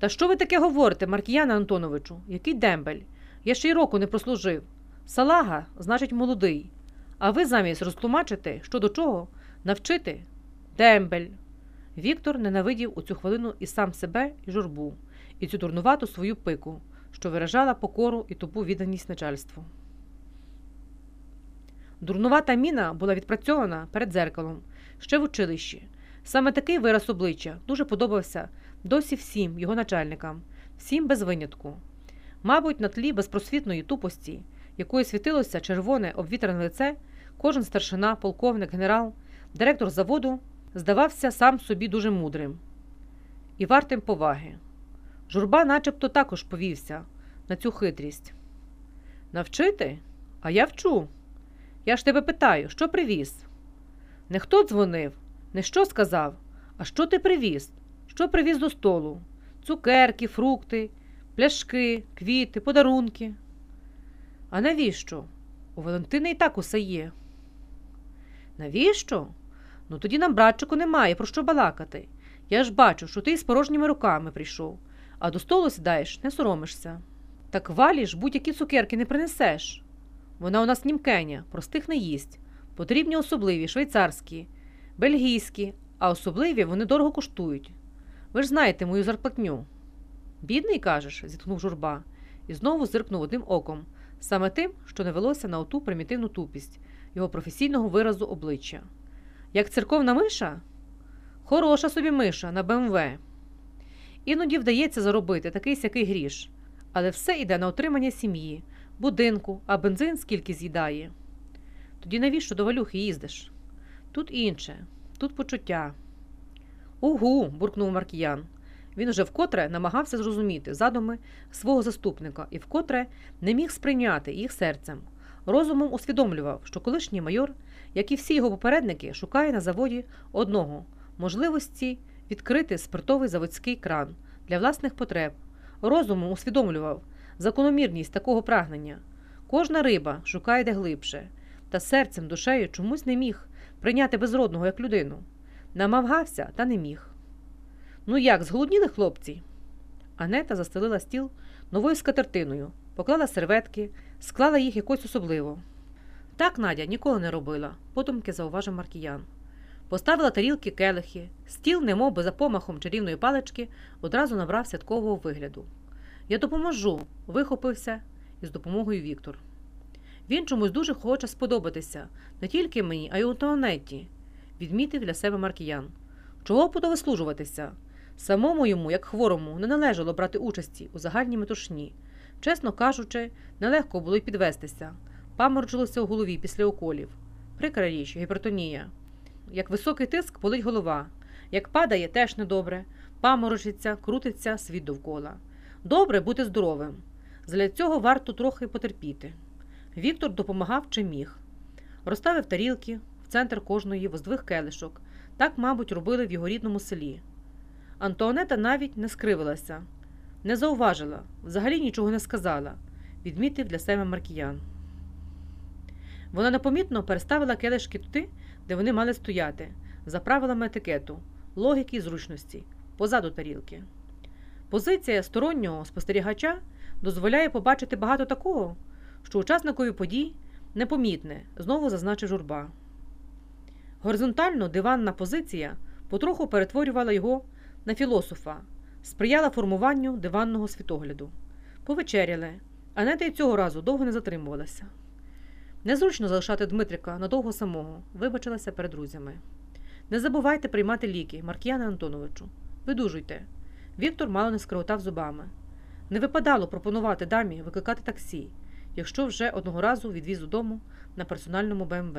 Та що ви таке говорите, Маркіяне Антоновичу? Який дембель? Я ще й року не прослужив. Салага значить молодий. А ви замість розтлумачити, що до чого, навчити дембель. Віктор ненавидів у цю хвилину і сам себе, і журбу, і цю дурнувату свою пику, що виражала покору і тупу відданість начальству. Дурнувата міна була відпрацьована перед дзеркалом ще в училищі. Саме такий вираз обличчя дуже подобався досі всім його начальникам, всім без винятку. Мабуть, на тлі безпросвітної тупості, якою світилося червоне обвітрене лице, кожен старшина, полковник, генерал, директор заводу здавався сам собі дуже мудрим і вартим поваги. Журба начебто також повівся на цю хитрість. Навчити? А я вчу. Я ж тебе питаю, що привіз? Не хто дзвонив, не що сказав, а що ти привіз? Що привіз до столу? Цукерки, фрукти, пляшки, квіти, подарунки. А навіщо? У Валентини і так усе є. Навіщо? Ну тоді нам, братчику, немає про що балакати. Я ж бачу, що ти з порожніми руками прийшов, а до столу сідаєш, не соромишся. Так валі ж будь-які цукерки не принесеш. Вона у нас німкеня, простих не їсть. Потрібні особливі, швейцарські, бельгійські, а особливі вони дорого коштують. Ви ж знаєте мою зарплатню. Бідний, кажеш, зітхнув журба, і знову зиркнув одним оком, саме тим, що не велося на оту примітивну тупість його професійного виразу обличчя. Як церковна миша? Хороша собі миша на БМВ. Іноді вдається заробити такий сякий гріш, але все йде на отримання сім'ї, будинку, а бензин скільки з'їдає. Тоді навіщо до валюхи їздиш? Тут інше, тут почуття. Угу, буркнув Маркіян. Він уже вкотре намагався зрозуміти задуми свого заступника і вкотре не міг сприйняти їх серцем. Розумом усвідомлював, що колишній майор, як і всі його попередники, шукає на заводі одного можливості відкрити спиртовий заводський кран для власних потреб. Розумом усвідомлював закономірність такого прагнення. Кожна риба шукає де глибше, та серцем, душею чомусь не міг прийняти безродного як людину. Намагався, та не міг. Ну як, зголодніли хлопці? Анета застелила стіл новою скатертиною, поклала серветки, склала їх якось особливо. Так Надя ніколи не робила, подумки зауважив Маркіян. Поставила тарілки келихи, стіл, немов би за помахом чарівної палички, одразу набрав святкового вигляду. Я допоможу, вихопився із допомогою Віктор. Він чомусь дуже хоче сподобатися не тільки мені, а й у Антуанетті, відмітив для себе Маркіян. Чого б то вислужуватися? Самому йому, як хворому, не належало брати участі у загальній метушні. Чесно кажучи, нелегко було й підвестися. Паморочилося у голові після уколів. Прикра річ, гіпертонія. Як високий тиск болить голова, як падає, теж недобре, паморочиться, крутиться світ довкола. Добре бути здоровим. Для цього варто трохи потерпіти. Віктор допомагав чи міг. Розставив тарілки центр кожної воздвих келишок. Так, мабуть, робили в його рідному селі. Антуанета навіть не скривилася, не зауважила, взагалі нічого не сказала, відмітив для себе Маркіян. Вона непомітно переставила келишки туди, де вони мали стояти, за правилами етикету, логіки і зручності, позаду тарілки. Позиція стороннього спостерігача дозволяє побачити багато такого, що учасникові подій непомітне, знову зазначив журба. Горизонтально диванна позиція потроху перетворювала його на філософа, сприяла формуванню диванного світогляду. Повечеряли, Анета й цього разу довго не затримувалася. Незручно залишати Дмитрика надовго самого, вибачилася перед друзями. Не забувайте приймати ліки, Маркіяне Антоновичу. Видужуйте. Віктор мало не скриготав зубами. Не випадало пропонувати дамі викликати таксі, якщо вже одного разу відвіз додому на персональному БМВ.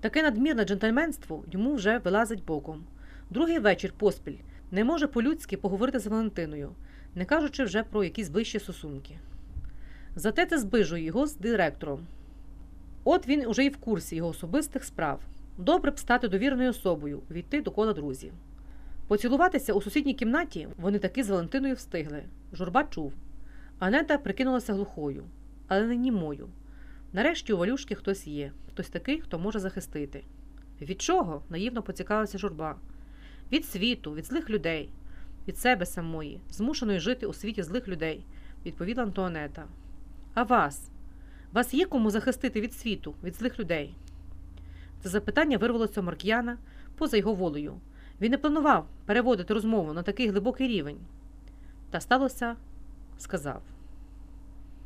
Таке надмірне джентльменство йому вже вилазить боком. Другий вечір поспіль не може по-людськи поговорити з Валентиною, не кажучи вже про якісь ближчі стосунки. Зате це зближує його з директором. От він уже і в курсі його особистих справ. Добре б стати довірною особою, війти до кола друзів. Поцілуватися у сусідній кімнаті вони таки з Валентиною встигли. Журба чув. Анета прикинулася глухою, але не німою. Нарешті у валюшки хтось є, хтось такий, хто може захистити. Від чого? наївно поцікавилася журба. Від світу, від злих людей. від себе самої, змушеної жити у світі злих людей, відповіла Антуанета. А вас? Вас є кому захистити від світу, від злих людей? Це запитання вирвалося Марк'яна поза його волею. Він не планував переводити розмову на такий глибокий рівень. Та сталося, сказав.